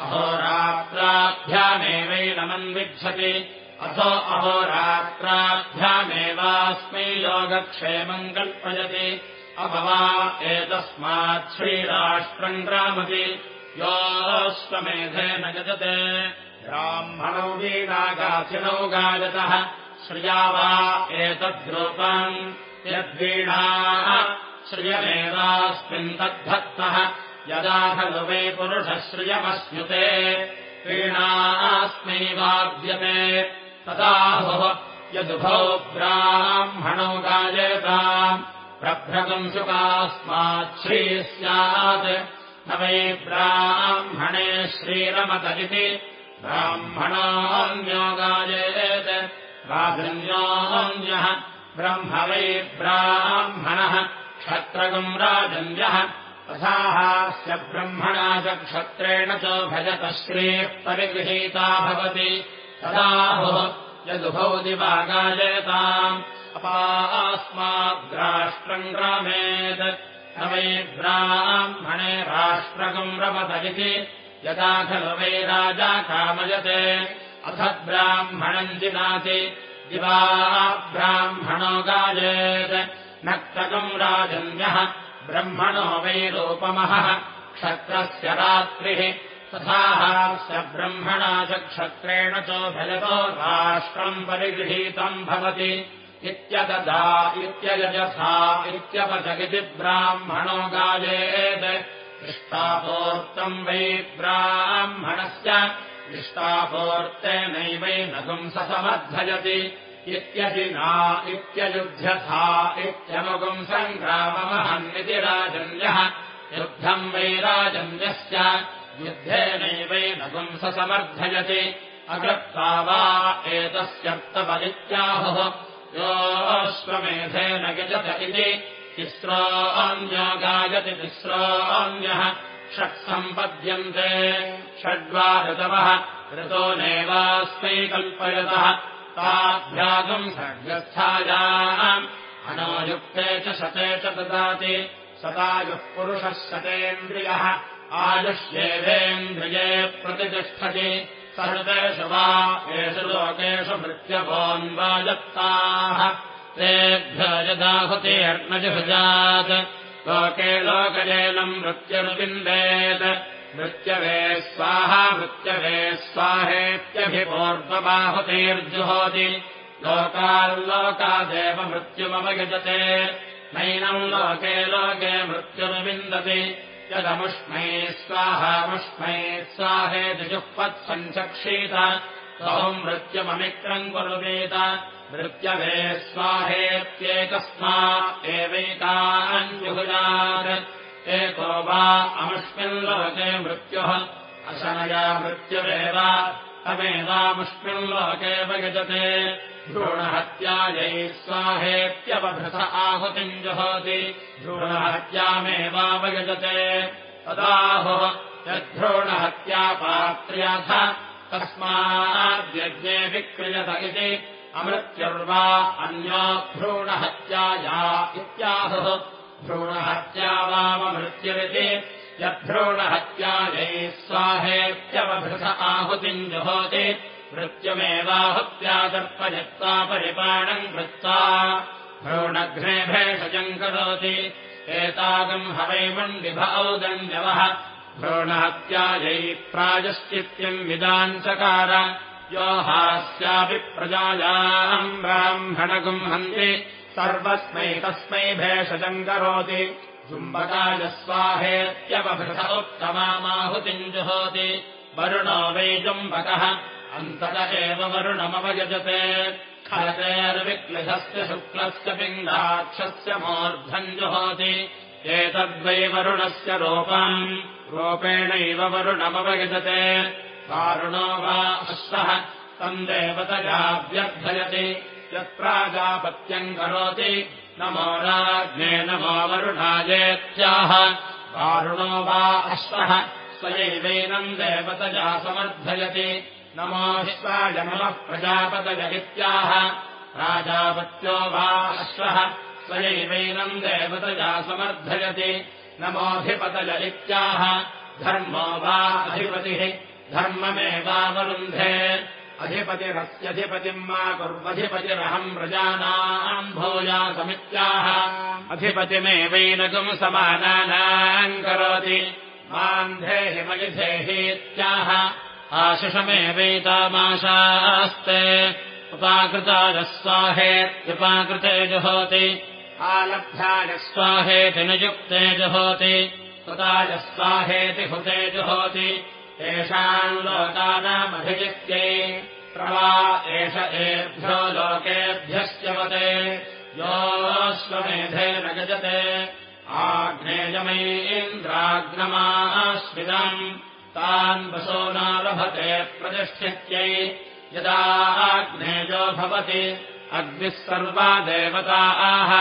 S2: अहोरात्राभ्यामेवैनमन्विच्छति अथो अहोरात्राभ्यामेवास्मै योगक्षेमम् कल्पयति अपवा एतस्मात् श्रीराष्ट्रम् ग्रामति योऽश्वमेधेन गजते। ब्राह्मणौ वीणागाथिनौ गायतः श्रिया वा एतद्रूपम् यद्वीणाः श्रियमेवास्मिन् तद्भक्तः यदा खलु वै पुरुषश्रियमश्नुते वीणास्मै वाद्यते। तदाहुः यदुभौ ब्राह्मणौ गायेताम् प्रभ्रगंशुकास्माच्छ्री स्यात् न वै ब्राह्मणे श्रीरमत इति ब्राह्मणोऽन्यो गायेत् राजन्योऽन्यः ब्रह्म वै ब्राह्मणः। क्षत्रगम् राजन्यः। तथाहास्य ब्रह्मणा च क्षत्रेण च भजत श्रीः परिगृहीता भवति तदाहुः यदुभौ दिवा गायताम् अपास्माद्राष्ट्रम् ग्रामेत् न वै ब्राह्मणे राष्ट्रकम् रमत इति। यदा खलु वै राजा कामयते। अथ ब्राह्मणम् जिनाति। दिवा ब्राह्मणो गायेत् नक्तकम् राजन्यः। ब्रह्मणो वै रूपमः क्षत्रस्य रात्रिः। तथाहास्य ब्रह्मणा च क्षत्रेण च भजतो राष्ट्रम् परिगृहीतम् भवति इत्यददा इत्ययजसा इत्यपचगिति ब्राह्मणो गायेत्। इष्टापोर्तम् वै ब्राह्मणस्य इष्टापोर्तेनैवैनगुम् स समर्थयति। इत्यजिना इत्ययुध्यथा इत्यनुगुम् सङ्ग्राममहन्निति राजन्यः। युद्धम् वै राजन्यस्य युद्धेनैवैनगुम् स समर्थयति। अकृत्वा वा एतस्यर्तपदित्याहुः योऽश्वमेधेन गजत इति तिस्रोऽन्यो गायति तिस्रोऽन्यः षट्सम्पद्यन्ते षड्वा ऋतवः ऋतो नैवास्मै कल्पयतः ताभ्यागम् षड्गस्थायाम् अनोयुक्ते च शते च ददाति सतायुः पुरुषः शतेन्द्रियः आयुष्येवेन्द्रिये प्रतितिष्ठति सर्वेषु वा येषु लोकेषु मृत्यभोन्वाजत्ताः तेभ्य यदाहुतेर्नजुजात् लोके लोकजेनम् मृत्युर्विन्देत् मृत्यवे स्वाहा मृत्यवे स्वाहेत्यभिपूर्वबाहुतेर्जुहोति लोकाल्लोकादेव मृत्युमवगजते नैनम् लोके लोके मृत्युर्विन्दति यदमुष्मै स्वाहामुष्मै स्वाहेति जुःपत्सञ्चक्षीत त्वम् मृत्युममित्रम् कुर्वीत मृत्यवे स्वाहेत्येकस्मा एवैकाञ्जुहुजात् एको वा अमुष्मिल्लोके मृत्युः। अशनया मृत्युरेव तमेवामुष्मिल्लोके वगजते भ्रूणहत्यायै स्वाहेत्यवभृत आहुतिम् जुहोति। भ्रूणहत्यामेवावगजते तदाहुः यद्भ्रूणहत्यापात्र्यथ तस्माद्यज्ञे विक्रियत इति। अमृत्युर्वा अन्यो भ्रूणहत्याया इत्याहुः। भ्रूणहत्या वाममृत्युरिति। यद्भ्रूणहत्यायै स्वाहेत्यवभृत आहुतिम् जुहोति मृत्युमेवाहुत्यादर्पयत्वा परिपाणम् कृत्वा भ्रूणघ्ने भेषजम् करोति। एतागम् हवैमण्डिभ औदण्डवः भ्रूणहत्यायै प्रायश्चित्यम् विदाञ्चकार यो हास्यापि प्रजायाम् ब्राह्मणगुम् हन्ति। सर्वस्मै तस्मै भेषजम् करोति। चुम्बकाय स्वाहेत्यवभृत उत्तमामाहुतिम् जुहोति। वरुणो वै चुम्बकः अन्तत एव वरुणमवयजते खलतेर्विक्लिशस्य शुक्लस्य पिङ्गाक्षस्य मूर्धम् जुहोति एतद्वै वरुणस्य रूपम्। रूपेणैव वरुणमवयजते। वारुणो वा अश्वः। तम् देवतयाभ्यर्थयति यत्प्राजापत्यम् करोति। नमो राज्ञे नमो वरुणायेत्याह। वारुणो वा अश्वः। स्वयैवैनम् देवतया समर्थयति नमो विश्वाय नमः प्रजापतय इत्याह प्राजापत्यो वा अश्वः। स्वयैवैनम् देवतया समर्थयति। नमोऽधिपतय इत्याह धर्मो वा अधिपतिः। धर्ममेवावरुन्धे। अधिपतिरस्यधिपतिम् मा कुर्वधिपतिरहम् व्रजानाम् भूयासमित्याह। अधिपतिमेवैनगुम् समानानाम् करोति। माम् धेहि मयि धेहीत्याह आशिषमेवैतामाशास्ते। उपाकृताय स्वाहेत्युपाकृते जुहोति। आलभ्याय स्वाहेति नियुक्ते जुहोति। कृताय स्वाहेति हुते जुहोति। तेषाम् लोकानामभिजित्यै। प्रवा एष एभ्यो लोकेभ्यश्चवते योऽश्वमेधेन गजते। आग्नेयमयीन्द्राग्नमाश्विदम् तान् वशो नालभते प्रतिष्ठित्यै यदा आग्नेयो भवति अग्निः सर्वा देवता आह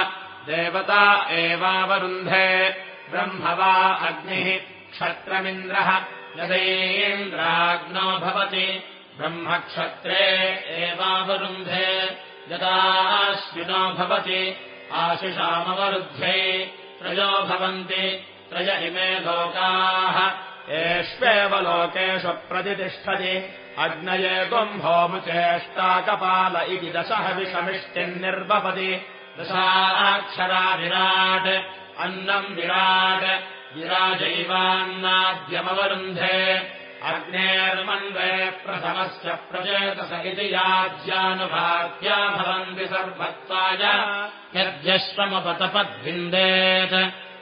S2: देवता एवावरुन्धे ब्रह्म वा अग्निः क्षत्रमिन्द्रः यदैन्द्राग्नो भवति ब्रह्मक्षत्रे एवावरुन्धे यदाश्विनो भवति आशिषामवरुध्ये त्रयो भवन्ति त्रय इमे लोकाः एष्वेव लोकेषु प्रतितिष्ठति अग्नये गुम्भोमुचेष्टाकपाल इति दशः विषमिष्टिन्निर्भवति दशाक्षरा विराट् अन्नम् विराट् विराजैवान्नाद्यमवरुन्धे। अग्नेर्मन्वे प्रथमस्य प्रचेतस इति याज्यानुभात्या भवन्ति सर्वत्वाय यद्यश्वमपतपद्विन्देत्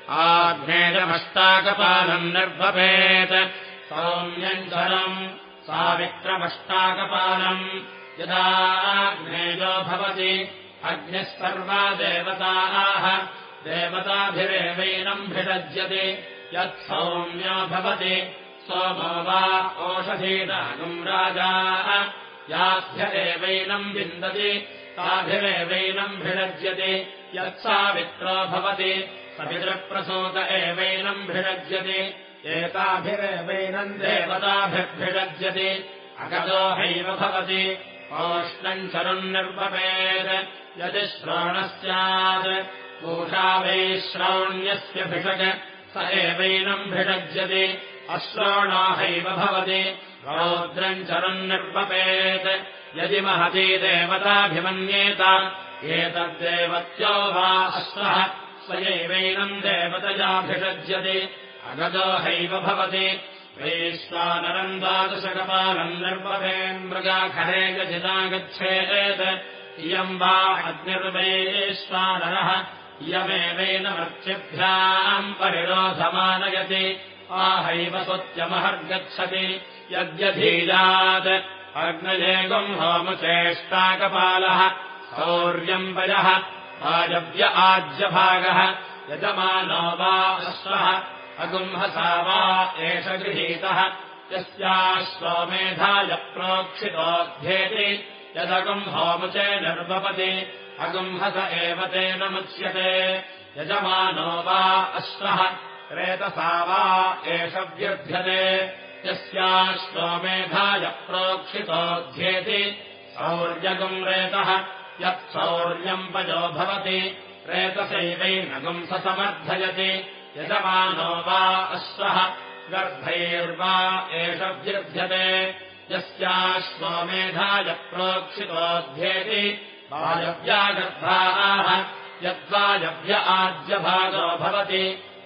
S2: आग्नेयमष्टाकपालम् निर्भवेत्। सौम्यञ्जलम् सावित्रमष्टाकपालम्। यदा आग्नेयो भवति अग्निः सर्वा देवताः। देवताभिरेवैनम् भिषज्यति। यत्सौम्यो भवति सोमो वा ओषधीनागुम् राजा। याभ्य एवैनम् विन्दति ताभिरेवैनम् भिषज्यति। यत्सावित्रो भवति सवितृप्रसूत एवैनम् भिषज्यति एताभिरेवैनम् देवताभिर्भिषज्यति अगतो हैव भवति। ओष्णम् शरुन्निर्भवेत् यदि श्रोणः स्यात् पूषा वैश्रौण्यस्य भिषज। स एवैनम् भिषज्यति अश्रोणो हैव भवति। रौद्रम् चरुन्निर्भवेत् यदि महती देवताभिमन्येत। एतद्देवत्यो वा अश्वः स्वयैवैनम् देवतयाभिषज्यति। अगतो हैव भवति। वैश्वानरम् द्वादशकपालम् निर्वभेन् मृगाखरे गजिता इयम् वा अग्निर्वैश्वानरः इयमेवेन मर्त्यभ्याम् परिरोधमानयति। आहैव स्वत्यमहर्गच्छति यद्यधीयात् अग्नजेगुम् होमचेष्टाकपालः। शौर्यम् वयः वायव्य आज्यभागः यजमानो वा अश्वः अगुम्हसा वा एष गृहीतः। यस्याश्वमेधाय प्रोक्षितोऽध्येति यदगुम्होमुचे निर्वपति अगुम्हस एव तेन मुच्यते यजमानो वा अश्वः रेतसा वा एष व्यर्थ्यते यस्याश्वमेधाय प्रोक्षितोऽध्येति सौर्यगुम् रेतः यत्सौर्यम् पयो भवति रेतसैवैनगुम् स समर्थयति यजमानो वा अश्वः गर्भैर्वा एष व्यर्थ्यते यस्याश्वमेधाय प्रोक्षितोऽध्येति वायव्यागर्भाः यद्वायव्य आज्यभागो भवति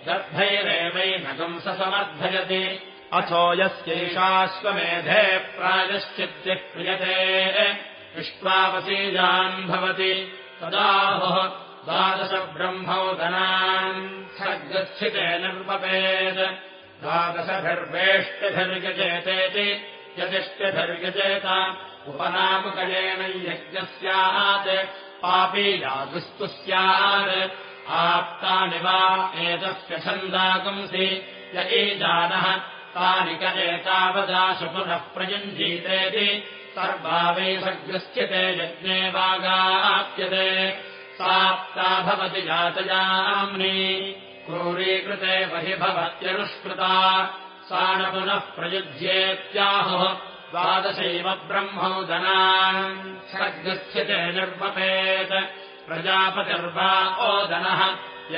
S2: गर्भैरेवैनगुम् स समर्थयति अथो यस्यैषाश्वमेधे प्रायश्चित्तिः क्रियते विश्वावसीजान् भवति। तदाहुः द्वादशब्रह्मौदनान् सर्गच्छिते निर्वपेत्। द्वादशभिर्वेष्टिभिर्गजेतेति यदिष्टिभिर्गजेत उपनामकजेन यज्ञस्यात्। पापी यागुस्तु स्यात्। आप्तानि वा एतस्य छन्दागुंसि। य ईजानः तानि कजेतावदाशु पुनः प्रयुञ्जीतेति सर्वा वै सग्रस्यते यज्ञे वागाप्यते। साप्ता भवति जातयाम्नि। क्रूरीकृते बहि भवत्यनुष्कृता सा न पुनः प्रयुज्येत्याहुः द्वादशैव ब्रह्मोदनान् सर्गस्यते निर्वपेत् प्रजापतिर्वा ओदनः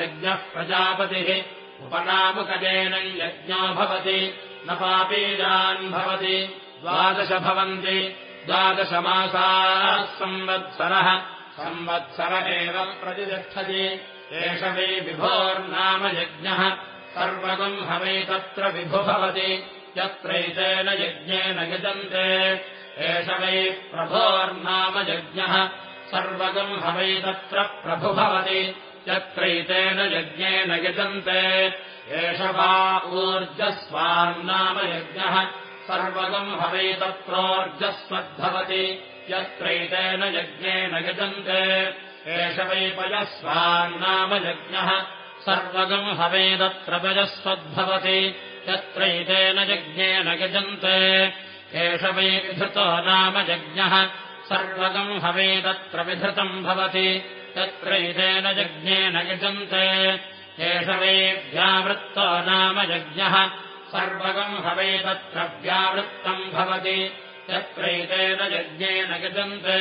S2: यज्ञः प्रजापतिः। उपनामकजेन यज्ञो भवति। न पापीजान् भवति द्वादश भवन्ति द्वादशमासाः संवत्सरः। संवत्सर एव प्रतिष्ठति। एष वै विभोर्नाम यज्ञः। सर्वगम् हवै तत्र विभु भवति यत्रैतेन यज्ञेन यजन्ते। एष वै प्रभोर्नाम यज्ञः। सर्वगम् हवै तत्र प्रभु भवति यत्रैतेन यज्ञेन यजन्ते। एष वा ऊर्जस्वान्नाम यज्ञः सर्वगम् हवै तत्रोर्जस्वद्भवति यत्रैतेन यज्ञेन यजन्ते। एष वै पयस्वान्नाम यज्ञः। सर्वगम् हवेदत्र पयस्वद्भवति यत्रैतेन यज्ञेन यजन्ते। एष वै विधृतो नाम यज्ञः। सर्वगम् हवेदत्र विधृतम् भवति। यत्रैतेन यज्ञेन यजन्ते। एष वै व्यावृत्तो नाम यज्ञः सर्वगम् हवेदत्र व्यावृत्तम् भवति। यत्रैतेन यज्ञेन यजन्ते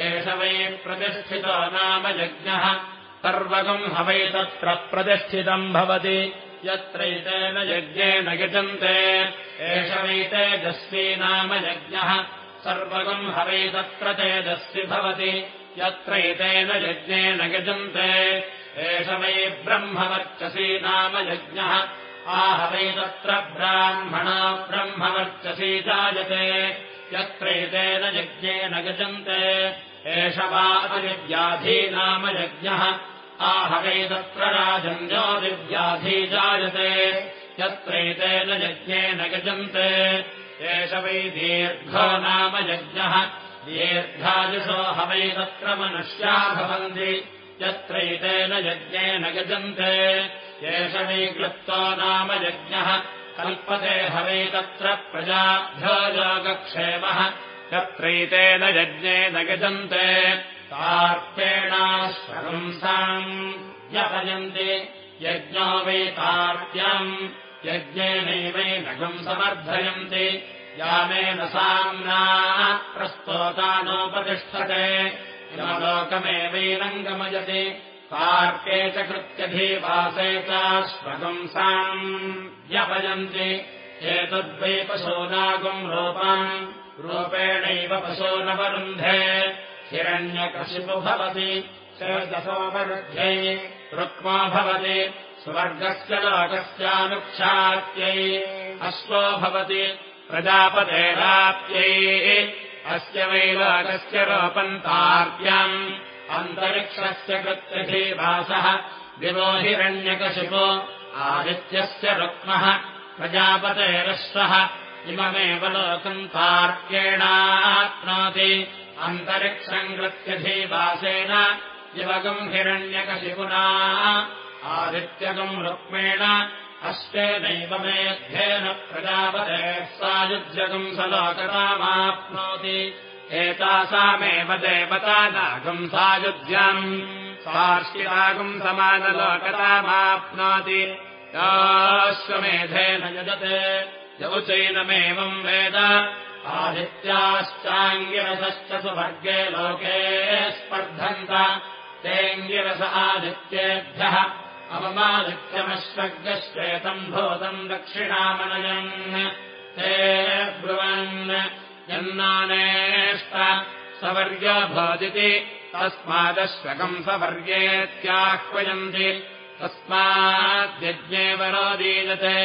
S2: एष वै प्रतिष्ठितो नाम यज्ञः। सर्वगम् हवै तत्र प्रतिष्ठितम् भवति। यत्रैतेन यज्ञेन यजन्ते एष वै तेजस्वी नाम यज्ञः। सर्वगम् हवै तत्र तेजस्वि भवति। यत्रैतेन यज्ञेन यजन्ते एष वै ब्रह्मवर्चसी नाम यज्ञः आहवै तत्र ब्राह्मणा ब्रह्मवर्चसी जायते यत्रैतेन यज्ञेन यजन्ते एष वा अतिव्याधी नाम यज्ञः आहवै तत्र राजन्योदिव्याधी जायते यत्रैतेन यज्ञेन यजन्ते एष वै दीर्घो नाम यज्ञः दीर्घायुषो हवै तत्र मनुष्या भवन्ति यत्रैतेन यज्ञेन यजन्ते एष वै क्लुप्तो नाम यज्ञः। कल्पते हवै तत्र प्रजाभ्यो योगक्षेमः यत्रैतेन यज्ञेन यजन्ते तार्पेणाश्वंसाम् व्यपयन्ति यज्ञो वै तार्प्यम् यज्ञेनैवैनगम् समर्थयन्ति। यामेन साम्ना प्रस्तोतानोपतिष्ठते इमलोकमेवैनम् गमयति कार्के च कृत्यधीवासे चाश्वगंसाम् व्यपयन्ति एतद्वै पशूनागम् रूपाम् रूपेणैव पशो न वरुन्धे हिरण्यकशिपु भवति। शेदसोपरुध्ये रुक्मो भवति। स्वर्गस्य लोकस्यानुक्षात्यै अश्वो भवति। प्रजापतेराप्यै अस्य वै लोकस्य रोपन्तार्प्यम् अन्तरिक्षस्य कृत्यधीवासः दिवो हिरण्यकशिपो आदित्यस्य रुक्मः प्रजापतेरश्वः इममेव लोकम् तार्क्येणाप्नोति अन्तरिक्षम् कृत्यधीवासेन युवगम् हिरण्यकशिपुना आदित्यगम् रुक्मेण अष्टेनैव मेध्येन प्रजापते सायुज्यगम् स लोकतामाप्नोति एतासामेव देवतानागम् सायुज्यम् सार्षिरागम् समानलोकतामाप्नोति। याश्वमेधेन यजते। यौचैनमेवम् वेद। आदित्याश्चाङ्गिरसश्च सुवर्गे लोके स्पर्धन्त। तेऽङ्गिरस आदित्येभ्यः अवमादित्यमश्वग्रश्वेतम् भूतम् दक्षिणामनयन् ते ब्रुवन् यन्नानेष्ट सवर्यो भोदिति तस्मादश्वकम् सवर्येत्याह्वयन्ति तस्माद्यज्ञे वरोदीयते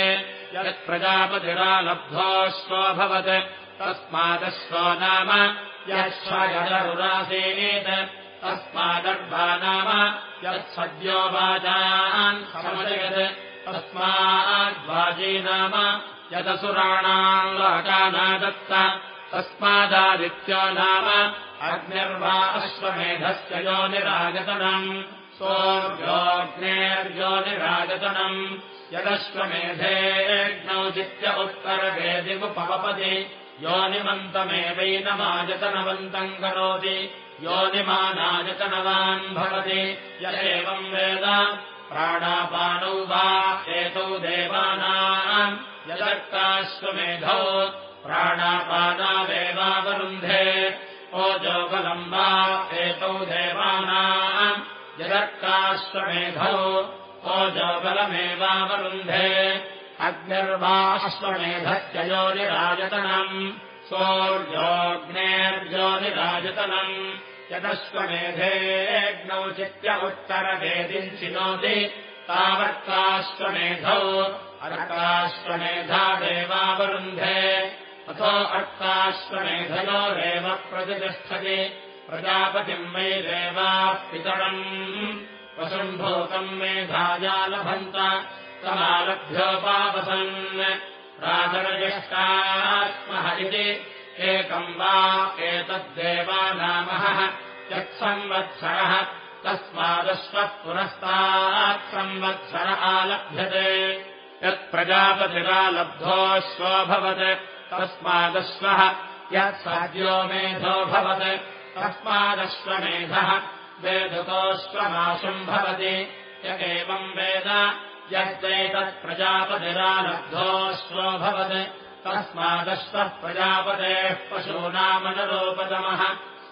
S2: यत्प्रजापतिरालब्धोऽश्वोऽभवत् तस्मादश्वो नाम यश्वयरुरासीत् तस्मादर्भा नाम यत्सद्यो वाजान् समजयत्। तस्माद्वाजी नाम यदसुराणाम् लोकानादत्त तस्मादादित्यो नाम अग्निर्वा अश्वमेधस्य योनिरागतनम् सोऽग्नेर्योनिरागतनम् यदश्वमेधेऽग्नौ चित्य उत्तरवेदिमुपवपति योनिमन्तमेवैनमायतनवन्तम् करोति। योनिमानायतनवान् भवति। य एवम् वेद। प्राणापानौ वा एतौ देवानाम्। यदर्काश्वमेधौ प्राणापानावेवावरुन्धे ओजोबलम् वा एतौ देवानाम् यदर्काश्वमेधौ ओजोबलमेवावरुन्धे अग्निर्वाश्वमेधत्ययोनिरायतनम् सोऽर्योऽग्नेर्योनिराजतनम् यदश्वमेधेऽग्नौ चित्य उत्तरवेदिम् चिनोति अर्काश्वमेधा देवावरुन्धे अथो अर्काश्वमेधयोरेव प्रतिष्ठति। प्रजापतिम् वै देवाः पितरम्। वसम्भूतम् मेधायालभन्त समालभ्योपावसन् राजरज्येष्टात्मः इति। एकम् वा एतद्देवानामः यत्संवत्सरः। तस्मादश्वः पुरस्तात् संवत्सर आलभ्यते। यत्प्रजापतिरालब्धोऽश्वो भवत् तस्मादश्वः यत्साद्यो मेधो भवत् तस्मादश्वमेधः वेदतोऽश्वमाशुम् भवति। य एवम् वेद यच्चैतत्प्रजापतिरालब्धोऽश्वो भवत्। तस्मादश्वः प्रजापतेः पशूनामनरोपदमः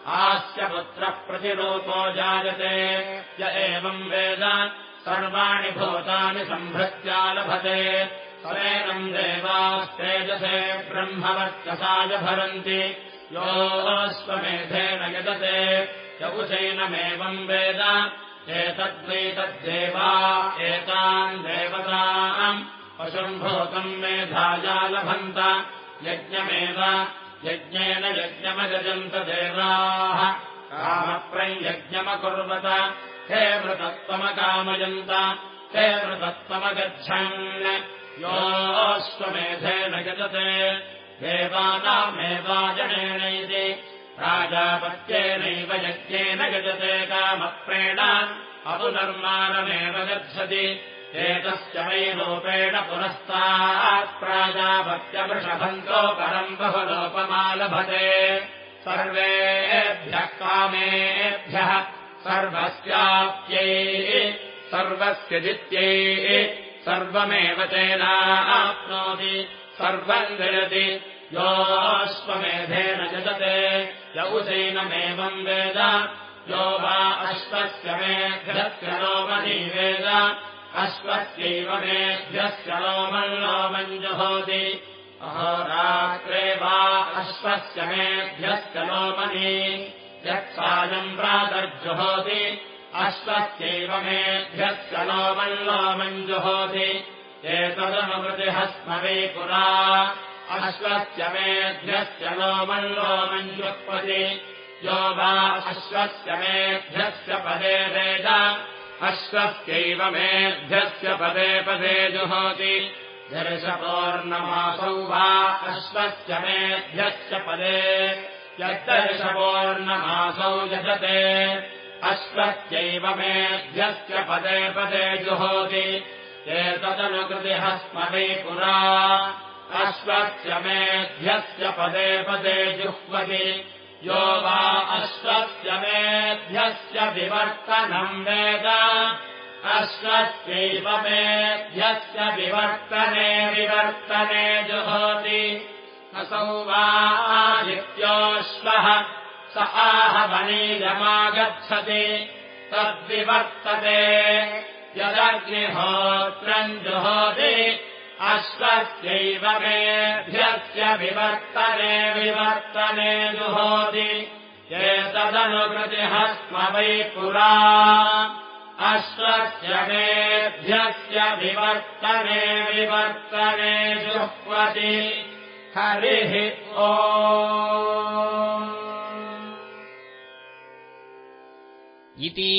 S2: आस्य पुत्रः प्रतिरूपो जायते। य एवम् वेद सर्वाणि भूतानि सम्भृत्यालभते समेनम् देवास्तेजसे ब्रह्मवर्चसाय भरन्ति। योऽस्वमेधेन यदते यकुशैनमेवम् वेद। एतद्वैतद्देवा एताम् देवताम् पशुम्भूतम् मेधायालभन्त यज्ञमेव यज्ञेन यज्ञमगजन्त देवाः। कामप्रयज्ञमकुर्वत हे मृतत्वमकामयन्त। हे मृतत्वमगच्छन् योऽश्वमेधेन गजते देवानामेवाजनेन इति राजापत्येनैव यज्ञेन गजते कामप्रेण अपुनर्मानमेव गच्छति एतस्य वै रूपेण पुरस्तात्प्राजापत्यवृषभन्तो परम् बहुलोपमालभते। सर्वेभ्यः कामेभ्यः सर्वस्याप्यै सर्वस्य जित्यैः सर्वमेव तेनाप्नोति सर्वम् गजति योऽश्वमेधेन जगते यौसैनमेवम् वेद। यो वा अश्वस्य मेभ्यस्य लोमनी वेद अश्वस्यैव मेभ्यस्य लोमल्लोमम् जुहोति अहोरात्रे वा अश्वस्य मेभ्यस्य लोमनी। यत्सायम् प्रातर्जुहोति अश्वस्यैव मेभ्यस्य लोमल्लोमम् जुहोति एतदनुमृतिः स्म वै पुरा। अश्वस्य मेभ्यस्य लोमल्लोमम् जुह्वति यो वा अश्वस्य मेभ्यस्य पदे वेद अश्वस्यैव मेभ्यस्य पदे पदे जुहोति। दर्शपौर्णमासौ वा अश्वस्य मेभ्यस्य पदे। यद्दर्शपौर्णमासौ यजते अश्वस्यैव मेभ्यस्य पदे पदे जुहोति। एतदनुकृतिः स्म वै पुरा। अश्वस्य मेभ्यस्य पदे पदे जुह्वति। यो वा अश्वस्य मेभ्यस्य विवर्तनम् वेद। अश्वस्यैव मेभ्यस्य विवर्तने विवर्तने जुहोति। असौ वा आदित्योऽश्वः स आहवनीयमागच्छति तद्विवर्तते। यदग्निहोत्रम् जुहोति। अश्वस्यैव मेभ्यस्य विवर्तने विवर्तने जुहोति। एतदनुकृतिः स्म वै पुरा। अश्वस्य मेभ्यस्य विवर्तने विवर्तने जुह्वति। हरिः ओ
S1: इति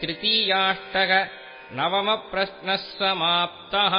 S1: तृतीयाष्टक नवमप्रश्नः समाप्तः